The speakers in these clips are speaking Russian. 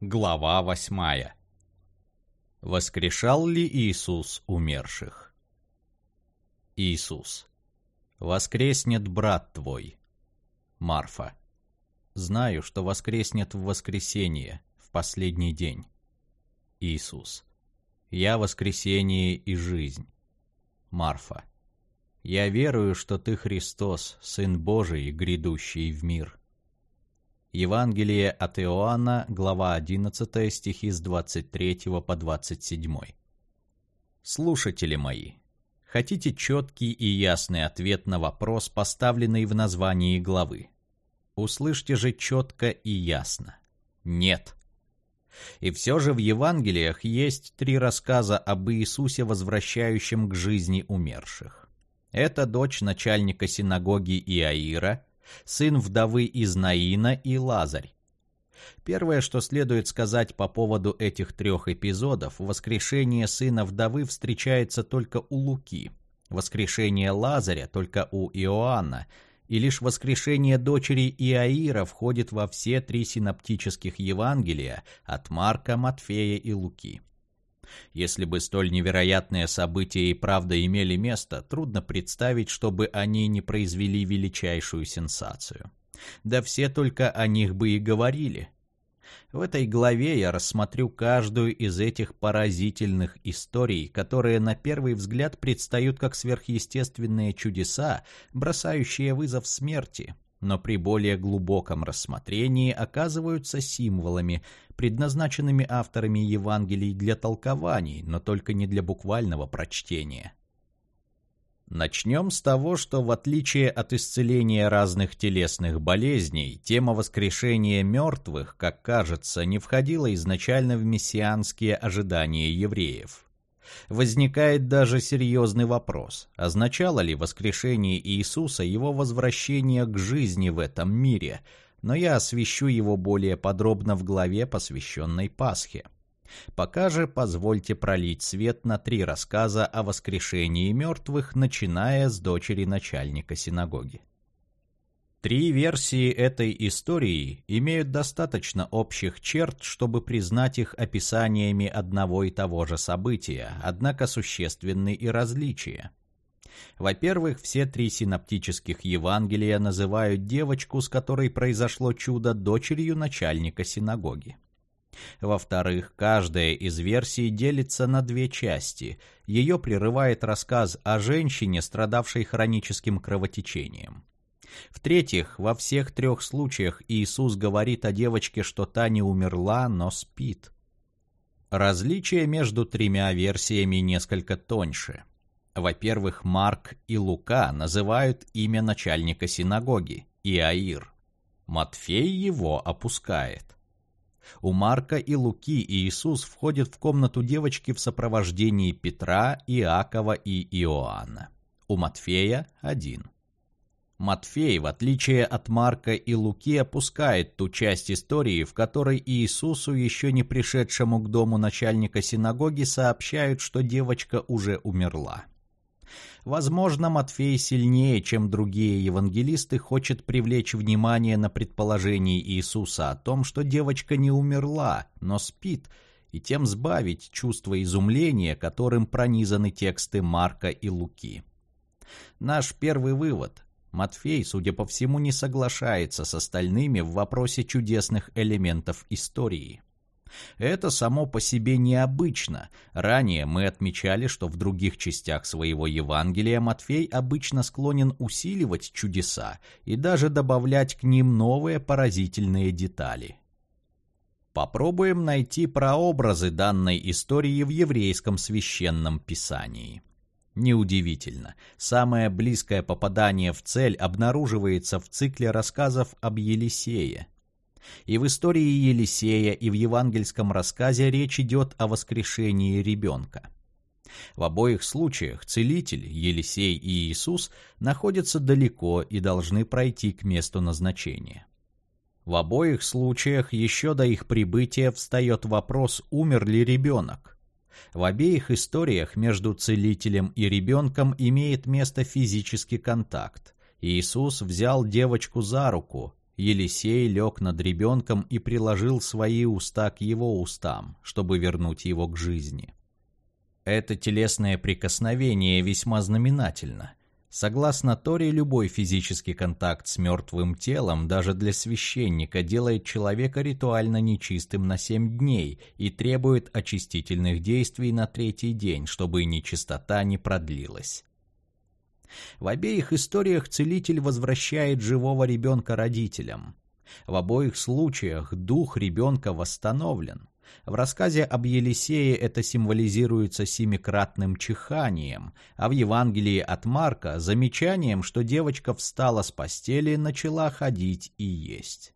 Глава восьмая. Воскрешал ли Иисус умерших? Иисус. Воскреснет брат твой. Марфа. Знаю, что воскреснет в воскресенье, в последний день. Иисус. Я воскресение и жизнь. Марфа. Я верую, что ты Христос, Сын Божий, грядущий в мир. Евангелие от Иоанна, глава 11, стихи с 23 по 27. Слушатели мои, хотите четкий и ясный ответ на вопрос, поставленный в названии главы? Услышьте же четко и ясно. Нет. И все же в Евангелиях есть три рассказа об Иисусе, возвращающем к жизни умерших. Это дочь начальника синагоги Иаира – сын вдовы из Наина и Лазарь. Первое, что следует сказать по поводу этих трех эпизодов, воскрешение сына вдовы встречается только у Луки, воскрешение Лазаря только у Иоанна, и лишь воскрешение дочери Иаира входит во все три синоптических Евангелия от Марка, Матфея и Луки. Если бы столь невероятные события и правда имели место, трудно представить, чтобы они не произвели величайшую сенсацию. Да все только о них бы и говорили. В этой главе я рассмотрю каждую из этих поразительных историй, которые на первый взгляд предстают как сверхъестественные чудеса, бросающие вызов смерти, но при более глубоком рассмотрении оказываются символами, предназначенными авторами Евангелий для толкований, но только не для буквального прочтения. Начнем с того, что в отличие от исцеления разных телесных болезней, тема воскрешения мертвых, как кажется, не входила изначально в мессианские ожидания евреев. Возникает даже серьезный вопрос, означало ли воскрешение Иисуса его возвращение к жизни в этом мире, но я освещу его более подробно в главе, посвященной Пасхе. Пока же позвольте пролить свет на три рассказа о воскрешении мертвых, начиная с дочери начальника синагоги. Три версии этой истории имеют достаточно общих черт, чтобы признать их описаниями одного и того же события, однако существенны и различия. Во-первых, все три синоптических Евангелия называют девочку, с которой произошло чудо, дочерью начальника синагоги. Во-вторых, каждая из версий делится на две части. Ее прерывает рассказ о женщине, страдавшей хроническим кровотечением. В-третьих, во всех трех случаях Иисус говорит о девочке, что та не умерла, но спит. Различие между тремя версиями несколько тоньше. Во-первых, Марк и Лука называют имя начальника синагоги – Иаир. Матфей его опускает. У Марка и Луки Иисус входит в комнату девочки в сопровождении Петра, Иакова и Иоанна. У Матфея – один. Матфей, в отличие от Марка и Луки, опускает ту часть истории, в которой Иисусу, еще не пришедшему к дому начальника синагоги, сообщают, что девочка уже умерла. Возможно, Матфей сильнее, чем другие евангелисты, хочет привлечь внимание на предположение Иисуса о том, что девочка не умерла, но спит, и тем сбавить чувство изумления, которым пронизаны тексты Марка и Луки. Наш первый вывод – Матфей, судя по всему, не соглашается с остальными в вопросе чудесных элементов истории. Это само по себе необычно. Ранее мы отмечали, что в других частях своего Евангелия Матфей обычно склонен усиливать чудеса и даже добавлять к ним новые поразительные детали. Попробуем найти прообразы данной истории в еврейском священном писании. Неудивительно, самое близкое попадание в цель обнаруживается в цикле рассказов об Елисее. И в истории Елисея, и в евангельском рассказе речь идет о воскрешении ребенка. В обоих случаях целитель, Елисей и Иисус находятся далеко и должны пройти к месту назначения. В обоих случаях еще до их прибытия встает вопрос, умер ли ребенок. В обеих историях между целителем и ребенком имеет место физический контакт. Иисус взял девочку за руку, Елисей лег над ребенком и приложил свои уста к его устам, чтобы вернуть его к жизни. Это телесное прикосновение весьма знаменательно. Согласно Торе, любой физический контакт с мертвым телом, даже для священника, делает человека ритуально нечистым на семь дней и требует очистительных действий на третий день, чтобы нечистота не продлилась. В обеих историях целитель возвращает живого ребенка родителям. В обоих случаях дух ребенка восстановлен. В рассказе об Елисее это символизируется семикратным чиханием, а в Евангелии от Марка – замечанием, что девочка встала с постели, начала ходить и есть.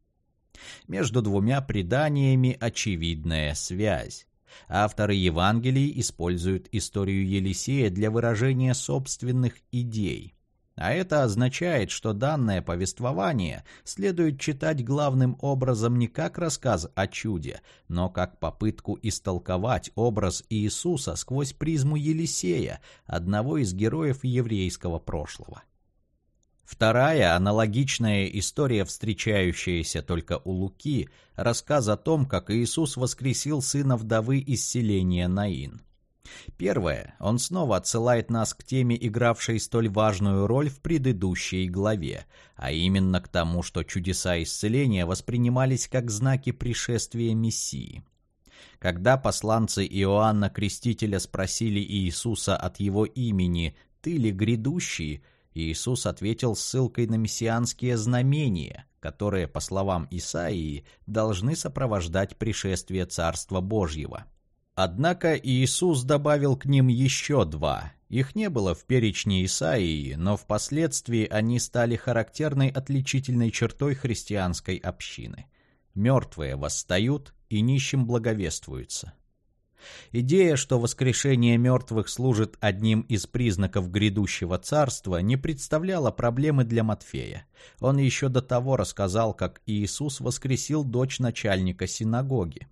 Между двумя преданиями очевидная связь. Авторы Евангелий используют историю Елисея для выражения собственных идей. А это означает, что данное повествование следует читать главным образом не как рассказ о чуде, но как попытку истолковать образ Иисуса сквозь призму Елисея, одного из героев еврейского прошлого. Вторая, аналогичная история, встречающаяся только у Луки, рассказ о том, как Иисус воскресил сына вдовы из селения Наин. Первое, он снова отсылает нас к теме, игравшей столь важную роль в предыдущей главе, а именно к тому, что чудеса исцеления воспринимались как знаки пришествия Мессии. Когда посланцы Иоанна Крестителя спросили Иисуса от его имени «Ты ли грядущий?», Иисус ответил ссылкой на мессианские знамения, которые, по словам Исаии, должны сопровождать пришествие Царства Божьего. Однако Иисус добавил к ним еще два. Их не было в перечне Исаии, но впоследствии они стали характерной отличительной чертой христианской общины. Мертвые восстают и нищим благовествуются. Идея, что воскрешение мертвых служит одним из признаков грядущего царства, не представляла проблемы для Матфея. Он еще до того рассказал, как Иисус воскресил дочь начальника синагоги.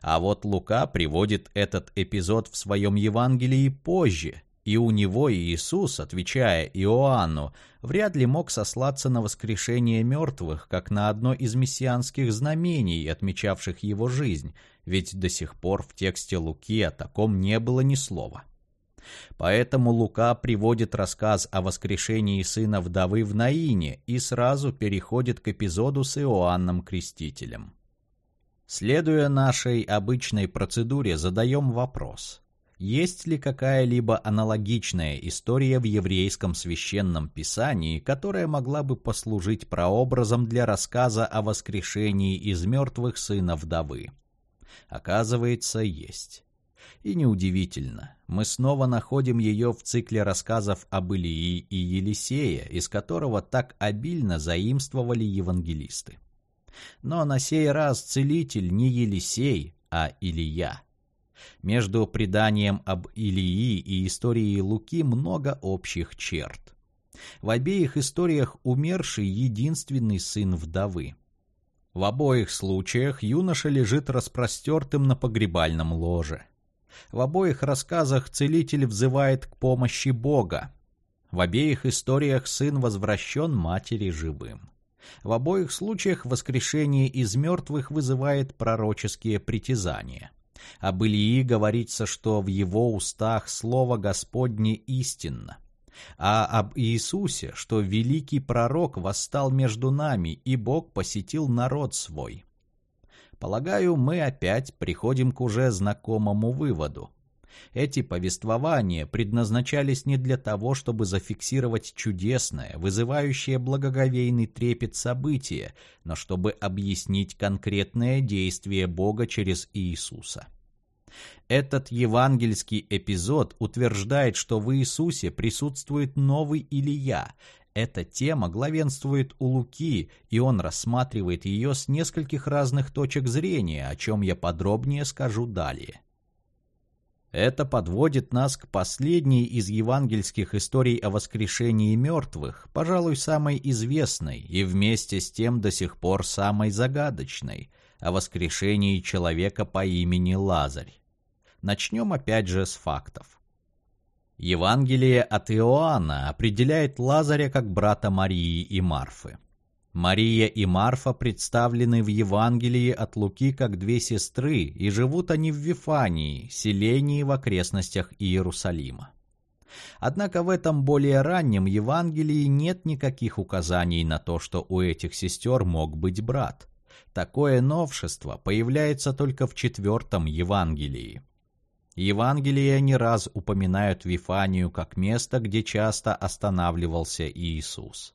А вот Лука приводит этот эпизод в своем Евангелии позже, и у него Иисус, отвечая Иоанну, вряд ли мог сослаться на воскрешение мертвых, как на одно из мессианских знамений, отмечавших его жизнь, ведь до сих пор в тексте Луки о таком не было ни слова. Поэтому Лука приводит рассказ о воскрешении сына вдовы в Наине и сразу переходит к эпизоду с Иоанном Крестителем. Следуя нашей обычной процедуре, задаем вопрос. Есть ли какая-либо аналогичная история в еврейском священном писании, которая могла бы послужить прообразом для рассказа о воскрешении из мертвых сына вдовы? Оказывается, есть. И неудивительно, мы снова находим ее в цикле рассказов об Илии и Елисея, из которого так обильно заимствовали евангелисты. Но на сей раз целитель не Елисей, а Илия. Между преданием об Илии и историей Луки много общих черт. В обеих историях умерший единственный сын вдовы. В обоих случаях юноша лежит распростертым на погребальном ложе. В обоих рассказах целитель взывает к помощи Бога. В обеих историях сын возвращен матери живым. В обоих случаях воскрешение из мертвых вызывает пророческие притязания. Об Илии говорится, что в его устах слово Господне истинно. А об Иисусе, что великий пророк восстал между нами, и Бог посетил народ свой. Полагаю, мы опять приходим к уже знакомому выводу. Эти повествования предназначались не для того, чтобы зафиксировать чудесное, вызывающее благоговейный трепет событие, но чтобы объяснить конкретное действие Бога через Иисуса. Этот евангельский эпизод утверждает, что в Иисусе присутствует новый Илия. Эта тема главенствует у Луки, и он рассматривает ее с нескольких разных точек зрения, о чем я подробнее скажу далее. Это подводит нас к последней из евангельских историй о воскрешении мертвых, пожалуй, самой известной и вместе с тем до сих пор самой загадочной, о воскрешении человека по имени Лазарь. Начнем опять же с фактов. Евангелие от Иоанна определяет Лазаря как брата Марии и Марфы. Мария и Марфа представлены в Евангелии от Луки как две сестры, и живут они в Вифании, селении в окрестностях Иерусалима. Однако в этом более раннем Евангелии нет никаких указаний на то, что у этих сестер мог быть брат. Такое новшество появляется только в четвертом Евангелии. Евангелия не раз упоминают Вифанию как место, где часто останавливался Иисус.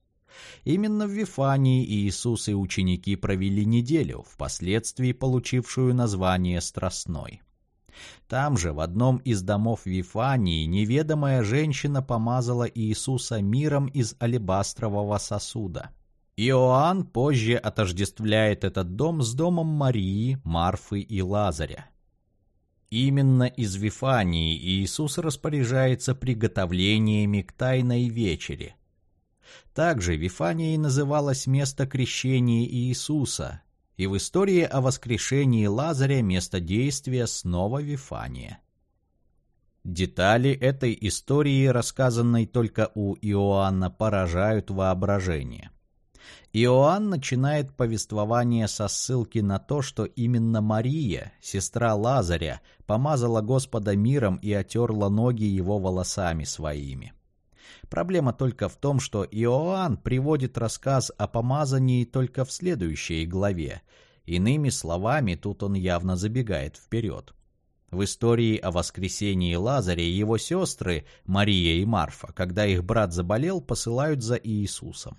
Именно в Вифании Иисус и ученики провели неделю, впоследствии получившую название «Страстной». Там же, в одном из домов Вифании, неведомая женщина помазала Иисуса миром из алебастрового сосуда. Иоанн позже отождествляет этот дом с домом Марии, Марфы и Лазаря. Именно из Вифании Иисус распоряжается приготовлениями к Тайной Вечере. Также Вифанией называлось место крещения Иисуса, и в истории о воскрешении Лазаря место действия снова Вифания. Детали этой истории, рассказанной только у Иоанна, поражают воображение. Иоанн начинает повествование со ссылки на то, что именно Мария, сестра Лазаря, помазала Господа миром и отерла ноги его волосами своими. Проблема только в том, что Иоанн приводит рассказ о помазании только в следующей главе. Иными словами, тут он явно забегает вперед. В истории о воскресении Лазаря его сестры, Мария и Марфа, когда их брат заболел, посылают за Иисусом.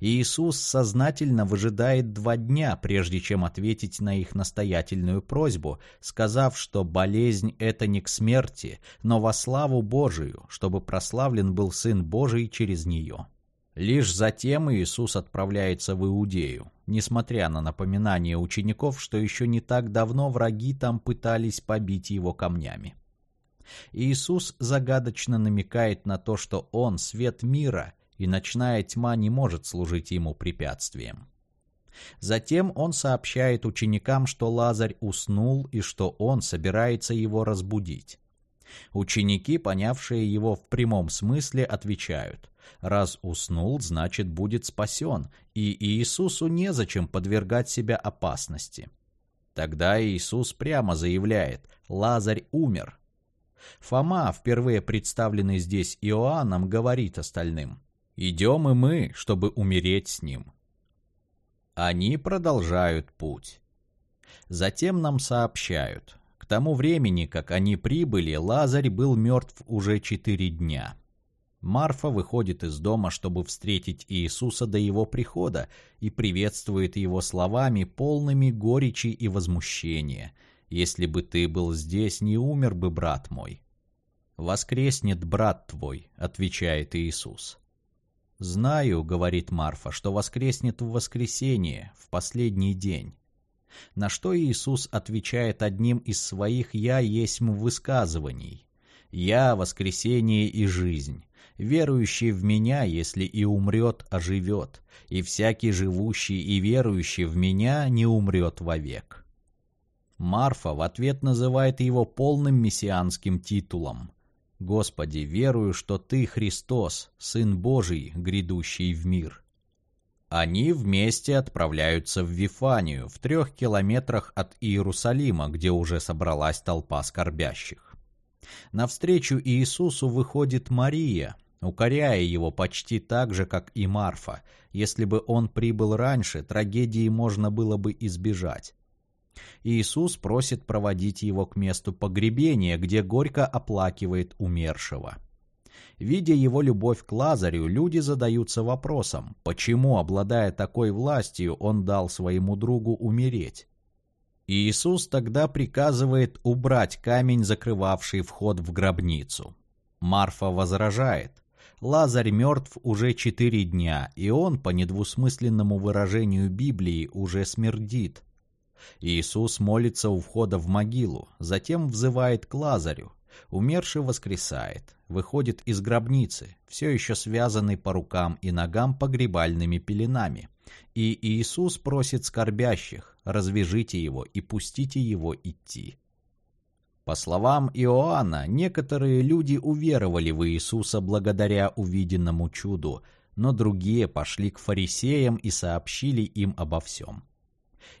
Иисус сознательно выжидает два дня, прежде чем ответить на их настоятельную просьбу, сказав, что болезнь — это не к смерти, но во славу Божию, чтобы прославлен был Сын Божий через нее. Лишь затем Иисус отправляется в Иудею, несмотря на напоминание учеников, что еще не так давно враги там пытались побить его камнями. Иисус загадочно намекает на то, что Он — свет мира, и ночная тьма не может служить ему препятствием. Затем он сообщает ученикам, что Лазарь уснул и что он собирается его разбудить. Ученики, понявшие его в прямом смысле, отвечают, раз уснул, значит будет спасен, и Иисусу незачем подвергать себя опасности. Тогда Иисус прямо заявляет, Лазарь умер. Фома, впервые представленный здесь Иоанном, говорит остальным, Идем и мы, чтобы умереть с ним. Они продолжают путь. Затем нам сообщают. К тому времени, как они прибыли, Лазарь был мертв уже четыре дня. Марфа выходит из дома, чтобы встретить Иисуса до его прихода и приветствует его словами, полными горечи и возмущения. «Если бы ты был здесь, не умер бы брат мой». «Воскреснет брат твой», — отвечает Иисус. «Знаю, — говорит Марфа, — что воскреснет в воскресенье, в последний день». На что Иисус отвечает одним из своих «Я есмь» высказываний. «Я — воскресение и жизнь. Верующий в Меня, если и умрет, оживет, и всякий живущий и верующий в Меня не умрет вовек». Марфа в ответ называет его полным мессианским титулом — Господи, верую, что Ты Христос, Сын Божий, грядущий в мир. Они вместе отправляются в Вифанию, в трех километрах от Иерусалима, где уже собралась толпа скорбящих. Навстречу Иисусу выходит Мария, укоряя его почти так же, как и Марфа. Если бы он прибыл раньше, трагедии можно было бы избежать. Иисус просит проводить его к месту погребения, где горько оплакивает умершего. Видя его любовь к Лазарю, люди задаются вопросом, почему, обладая такой властью, он дал своему другу умереть. Иисус тогда приказывает убрать камень, закрывавший вход в гробницу. Марфа возражает. Лазарь мертв уже четыре дня, и он, по недвусмысленному выражению Библии, уже смердит. Иисус молится у входа в могилу, затем взывает к Лазарю. Умерший воскресает, выходит из гробницы, все еще связанный по рукам и ногам погребальными пеленами. И Иисус просит скорбящих, развяжите его и пустите его идти. По словам Иоанна, некоторые люди уверовали в Иисуса благодаря увиденному чуду, но другие пошли к фарисеям и сообщили им обо всем.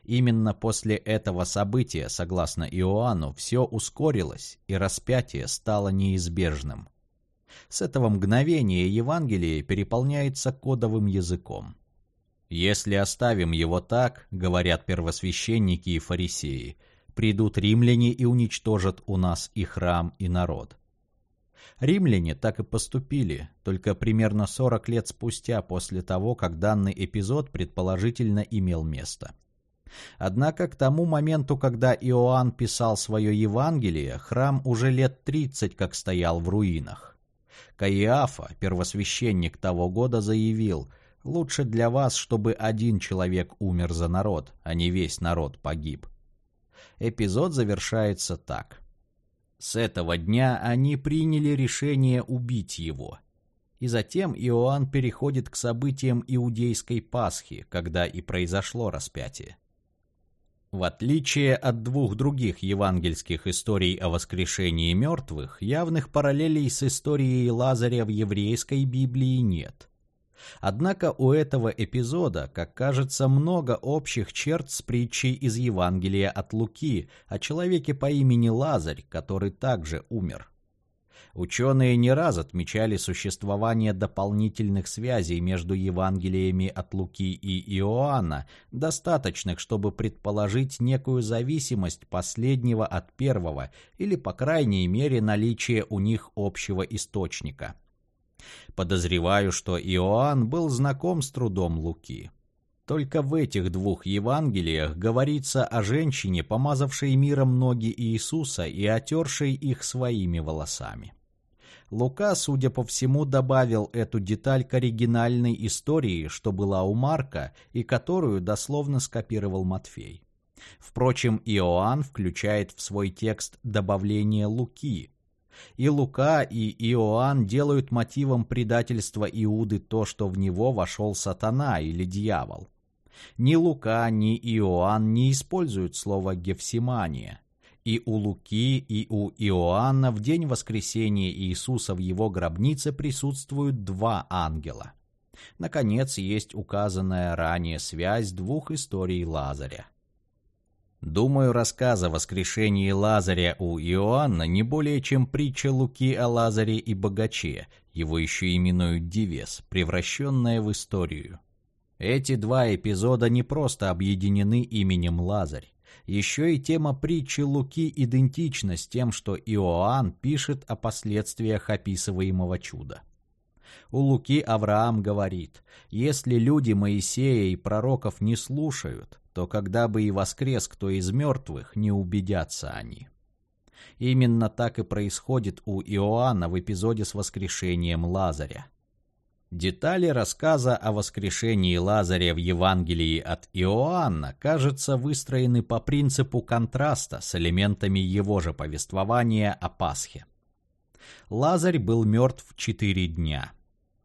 Именно после этого события, согласно Иоанну, все ускорилось, и распятие стало неизбежным. С этого мгновения Евангелие переполняется кодовым языком. Если оставим его так, говорят первосвященники и фарисеи, придут римляне и уничтожат у нас и храм, и народ. Римляне так и поступили, только примерно 40 лет спустя после того, как данный эпизод предположительно имел место. Однако к тому моменту, когда Иоанн писал свое Евангелие, храм уже лет 30 как стоял в руинах. Каиафа, первосвященник того года, заявил – Лучше для вас, чтобы один человек умер за народ, а не весь народ погиб. Эпизод завершается так. С этого дня они приняли решение убить его. И затем Иоанн переходит к событиям иудейской Пасхи, когда и произошло распятие. В отличие от двух других евангельских историй о воскрешении мертвых, явных параллелей с историей Лазаря в еврейской Библии нет – Однако у этого эпизода, как кажется, много общих черт с притчей из Евангелия от Луки о человеке по имени Лазарь, который также умер. Ученые не раз отмечали существование дополнительных связей между Евангелиями от Луки и Иоанна, достаточных, чтобы предположить некую зависимость последнего от первого или, по крайней мере, наличие у них общего источника. Подозреваю, что Иоанн был знаком с трудом Луки. Только в этих двух Евангелиях говорится о женщине, помазавшей миром ноги Иисуса и отершей их своими волосами. Лука, судя по всему, добавил эту деталь к оригинальной истории, что была у Марка и которую дословно скопировал Матфей. Впрочем, Иоанн включает в свой текст добавление Луки, и Лука, и Иоанн делают мотивом предательства Иуды то, что в него вошел сатана или дьявол. Ни Лука, ни Иоанн не используют слово «гефсимания». И у Луки, и у Иоанна в день воскресения Иисуса в его гробнице присутствуют два ангела. Наконец, есть указанная ранее связь двух историй Лазаря. Думаю, рассказ о воскрешении Лазаря у Иоанна не более чем притча Луки о Лазаре и богаче, его еще именуют Дивес, превращенная в историю. Эти два эпизода не просто объединены именем Лазарь. Еще и тема притчи Луки идентична с тем, что Иоанн пишет о последствиях описываемого чуда. У Луки Авраам говорит, если люди Моисея и пророков не слушают, то когда бы и воскрес кто из мертвых, не убедятся они. Именно так и происходит у Иоанна в эпизоде с воскрешением Лазаря. Детали рассказа о воскрешении Лазаря в Евангелии от Иоанна, кажется, выстроены по принципу контраста с элементами его же повествования о Пасхе. Лазарь был мертв четыре дня –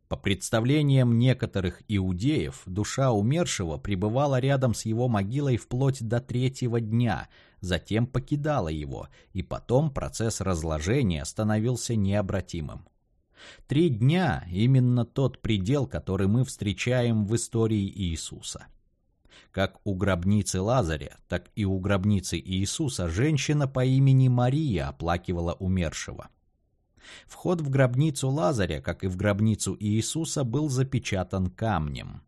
по представлениям некоторых иудеев, душа умершего пребывала рядом с его могилой вплоть до третьего дня, затем покидала его, и потом процесс разложения становился необратимым. Три дня – именно тот предел, который мы встречаем в истории Иисуса. Как у гробницы Лазаря, так и у гробницы Иисуса женщина по имени Мария оплакивала умершего – Вход в гробницу Лазаря, как и в гробницу Иисуса, был запечатан камнем.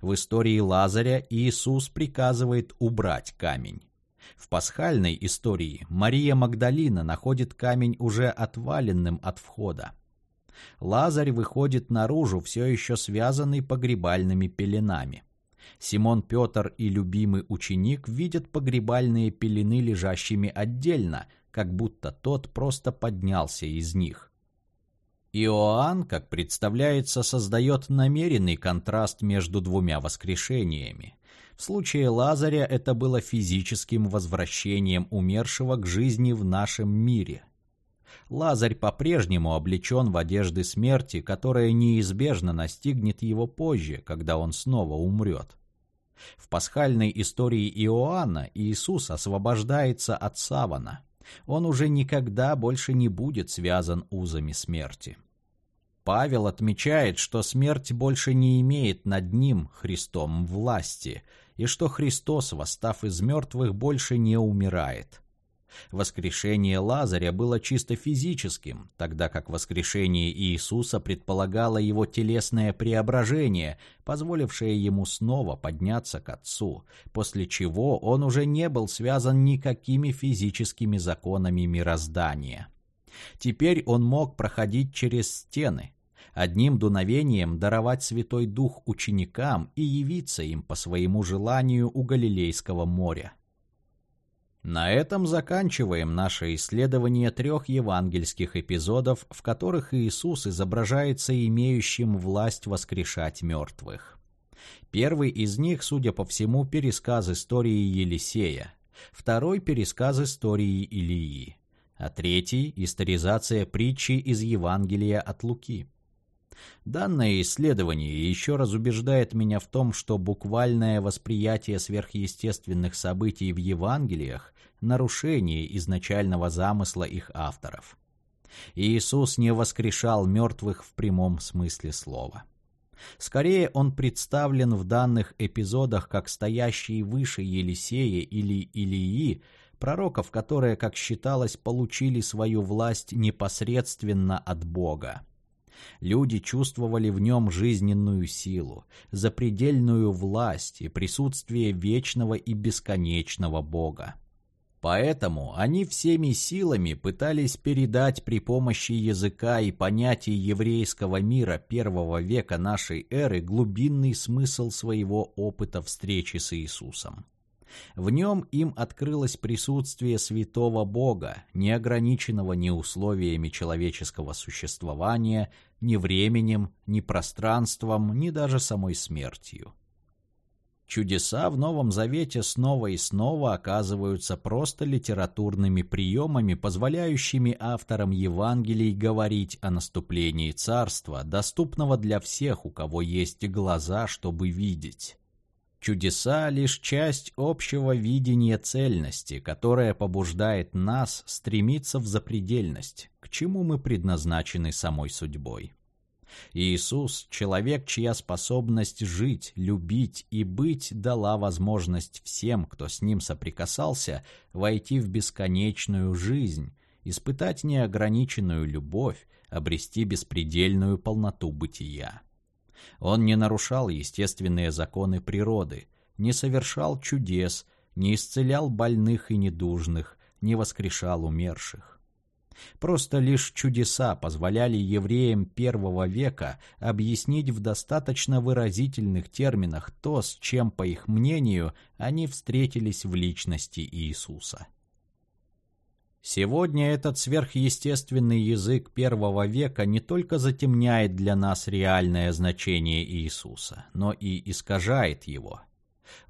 В истории Лазаря Иисус приказывает убрать камень. В пасхальной истории Мария Магдалина находит камень уже отваленным от входа. Лазарь выходит наружу, все еще связанный погребальными пеленами. Симон Петр и любимый ученик видят погребальные пелены лежащими отдельно, как будто тот просто поднялся из них. Иоанн, как представляется, создает намеренный контраст между двумя воскрешениями. В случае Лазаря это было физическим возвращением умершего к жизни в нашем мире. Лазарь по-прежнему облечен в одежды смерти, которая неизбежно настигнет его позже, когда он снова умрет. В пасхальной истории Иоанна Иисус освобождается от савана – он уже никогда больше не будет связан узами смерти. Павел отмечает, что смерть больше не имеет над ним, Христом, власти, и что Христос, восстав из мертвых, больше не умирает. Воскрешение Лазаря было чисто физическим, тогда как воскрешение Иисуса предполагало его телесное преображение, позволившее ему снова подняться к Отцу, после чего он уже не был связан никакими физическими законами мироздания. Теперь он мог проходить через стены, одним дуновением даровать Святой Дух ученикам и явиться им по своему желанию у Галилейского моря. На этом заканчиваем наше исследование трех евангельских эпизодов, в которых Иисус изображается имеющим власть воскрешать мертвых. Первый из них, судя по всему, пересказ истории Елисея, второй – пересказ истории Илии, а третий – историзация притчи из Евангелия от Луки. Данное исследование еще раз убеждает меня в том, что буквальное восприятие сверхъестественных событий в Евангелиях – нарушение изначального замысла их авторов. Иисус не воскрешал мертвых в прямом смысле слова. Скорее, он представлен в данных эпизодах как стоящий выше Елисея или Илии, пророков, которые, как считалось, получили свою власть непосредственно от Бога. Люди чувствовали в нем жизненную силу, запредельную власть и присутствие вечного и бесконечного Бога. Поэтому они всеми силами пытались передать при помощи языка и понятий еврейского мира первого века нашей эры глубинный смысл своего опыта встречи с Иисусом. В нем им открылось присутствие святого Бога, не ограниченного ни условиями человеческого существования, ни временем, ни пространством, ни даже самой смертью. Чудеса в Новом Завете снова и снова оказываются просто литературными приемами, позволяющими авторам Евангелий говорить о наступлении Царства, доступного для всех, у кого есть глаза, чтобы видеть. Чудеса — лишь часть общего видения цельности, которая побуждает нас стремиться в запредельность, к чему мы предназначены самой судьбой. Иисус — человек, чья способность жить, любить и быть дала возможность всем, кто с ним соприкасался, войти в бесконечную жизнь, испытать неограниченную любовь, обрести беспредельную полноту бытия. Он не нарушал естественные законы природы, не совершал чудес, не исцелял больных и недужных, не воскрешал умерших. Просто лишь чудеса позволяли евреям первого века объяснить в достаточно выразительных терминах то, с чем, по их мнению, они встретились в личности Иисуса. Сегодня этот сверхъестественный язык первого века не только затемняет для нас реальное значение Иисуса, но и искажает его.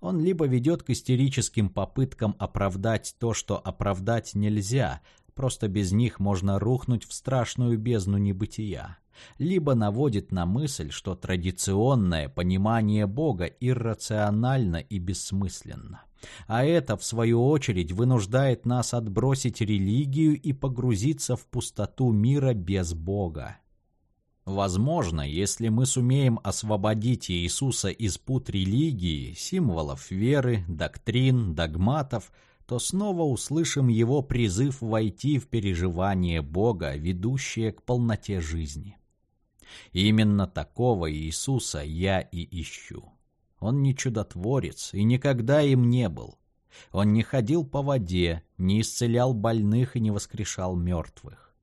Он либо ведет к истерическим попыткам оправдать то, что оправдать нельзя, просто без них можно рухнуть в страшную бездну небытия, либо наводит на мысль, что традиционное понимание Бога иррационально и бессмысленно. А это, в свою очередь, вынуждает нас отбросить религию и погрузиться в пустоту мира без Бога. Возможно, если мы сумеем освободить Иисуса из пут религии, символов веры, доктрин, догматов, то снова услышим его призыв войти в переживание Бога, ведущее к полноте жизни. Именно такого Иисуса я и ищу. Он не чудотворец и никогда им не был. Он не ходил по воде, не исцелял больных и не воскрешал мертвых.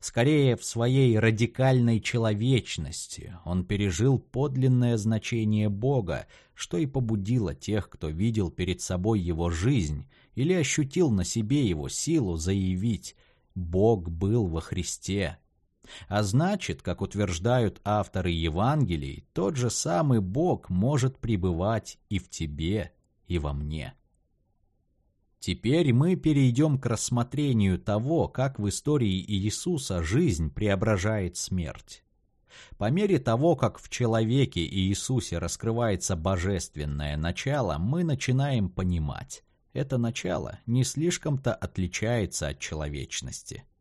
Скорее, в своей радикальной человечности он пережил подлинное значение Бога, что и побудило тех, кто видел перед собой его жизнь или ощутил на себе его силу, заявить «Бог был во Христе, а значит, как утверждают авторы Евангелий, тот же самый Бог может пребывать и в тебе, и во мне. Теперь мы перейдем к рассмотрению того, как в истории Иисуса жизнь преображает смерть. По мере того, как в человеке Иисусе раскрывается божественное начало, мы начинаем понимать, это начало не слишком-то отличается от человечности –